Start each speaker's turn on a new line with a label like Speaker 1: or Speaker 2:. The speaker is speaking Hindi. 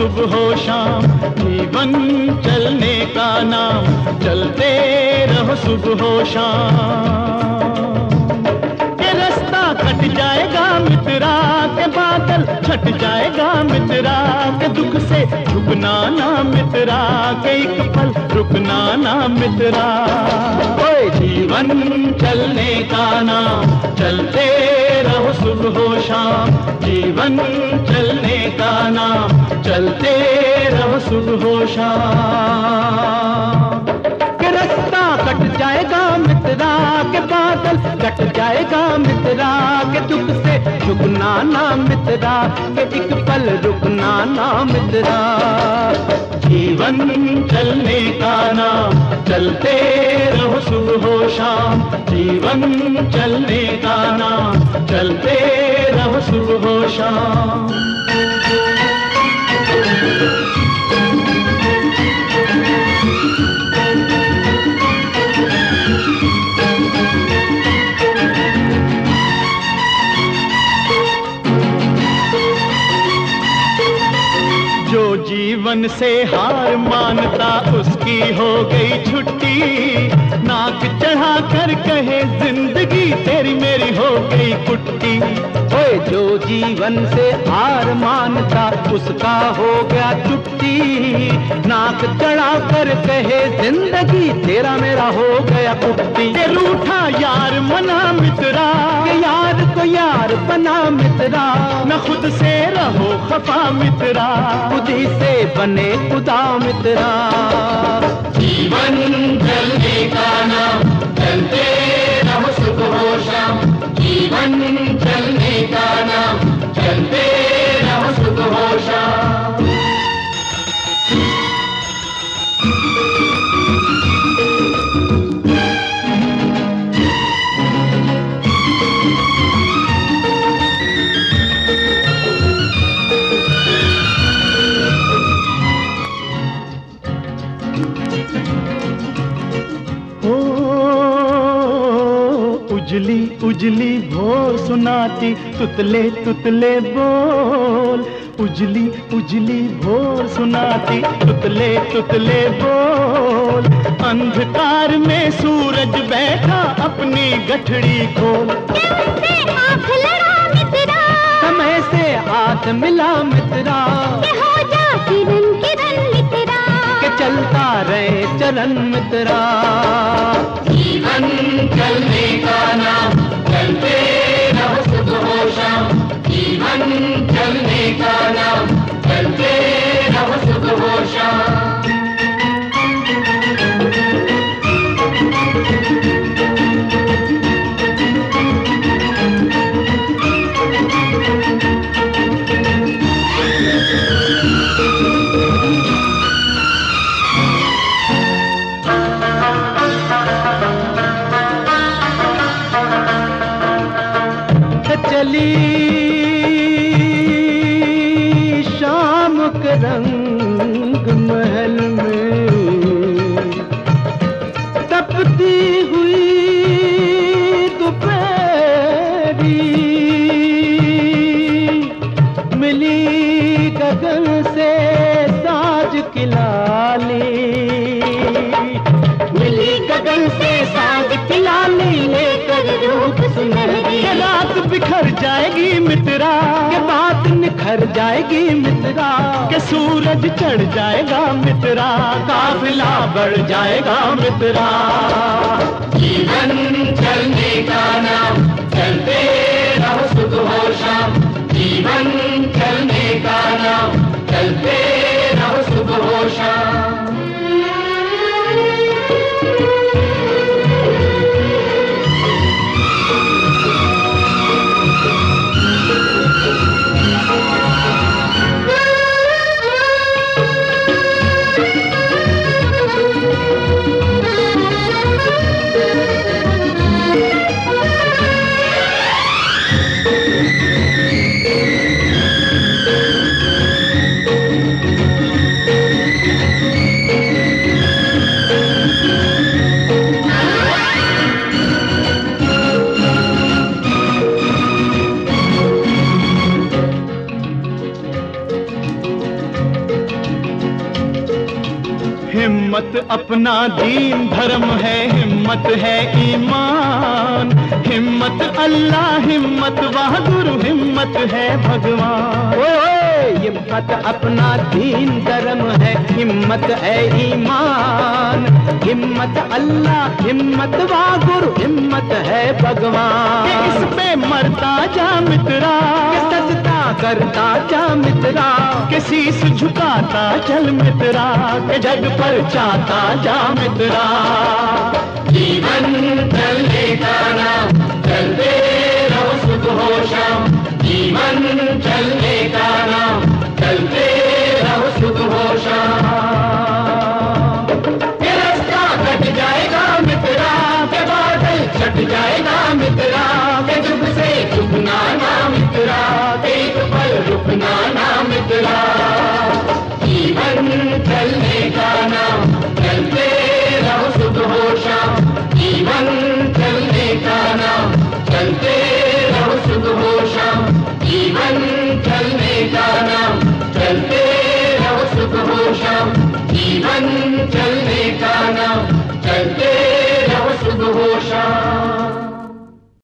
Speaker 1: सुबह हो शाम, जीवन चलने का नाम, चलते रहो सुबह हो शाम। के रास्ता कट जाएगा मित्रा के बादल, छट जाएगा मित्रा के दुख से झुकना ना मित्रा के एक पल, रुकना ना मित्रा। जीवन चलने का नाम, चलते रहो सुबह हो शाम, जीवन चलने का नाम। चलते रहो सुबह हो शाम रास्ता कट जाएगा मित्रा के बादल, कट जाएगा मित्रा के दुख से झुकना ना मित्रा, के एक पल रुकना ना मित्रा। जीवन चलने का नाम, चलते रहो सुबह हो शाम जीवन चलने का नाम, चलते रहो सुबह हो शाम जीवन से हार मानता उसकी हो गई छुट्टी। नाक चढ़ा कर कहे, ज़िंदगी तेरी मेरी हो गई कुट्टी।
Speaker 2: ओए, जो जीवन से हार मानता उसका हो गया छुट्टी नाक चढ़ा कर कहे, ज़िंदगी तेरा मेरा हो गया कुट्टी।
Speaker 1: रूठा यार मना मित्रा।
Speaker 2: यार को यार बना मित्रा।
Speaker 1: न खुद से रहो खफा मित्रा।
Speaker 2: खुद ही से बने खुदा मित्रा।
Speaker 1: जीवन चलने का नाम, चलते रहो सुख हो शाम। जीवन चलने उजली उजली भोर सुनाती तुतले तुतले बोल। उजली उजली भोर सुनाती तुतले तुतले बोल। अंधकार में सूरज बैठा अपनी गठड़ी खोल।
Speaker 3: से आँख लड़ा मित्रा?
Speaker 2: समय से हाथ मिला मित्रा।
Speaker 3: के हो जा किरण किरण मित्रा।
Speaker 2: के चलता रहे चरण मित्रा।
Speaker 1: चलने का नाम।
Speaker 2: चली। शाम के रंग महल में तपती हुई दोपहरी मिली गगन से साज की लाली।
Speaker 3: मिली गगन से
Speaker 1: जाएगी मित्रा।
Speaker 2: के बात निखर जाएगी मित्रा।
Speaker 1: के सूरज चढ़ जाएगा मित्रा। काफिला बढ़ जाएगा मित्रा। जीवन चलने का नाम चलते रहो सुख हो शाम। जीवन चलने का नाम चलते हिम्मत अपना दीन धर्म है, हिम्मत है ईमान। हिम्मत अल्लाह, हिम्मत बहादुर हिम्मत है भगवान।
Speaker 2: ओए हिम्मत अपना दीन धर्म है। हिम्मत है ईमान। हिम्मत अल्लाह हिम्मत वागुर हिम्मत है भगवान।
Speaker 1: इस पे मरता जा मित्रा।
Speaker 2: सजता करता जा मित्रा।
Speaker 1: किसी से झुकाता चल मित्रा। के जग पर चाहता जा मित्रा।
Speaker 3: जीवन चलने का नाम चलते रहो सुख हो शाम। जीवन चलने का नाम। ना मित्रा। जीवन चलने का नाम, चलते रहो सुख हो शाम। जीवन चलने का नाम, चलते रहो सुख हो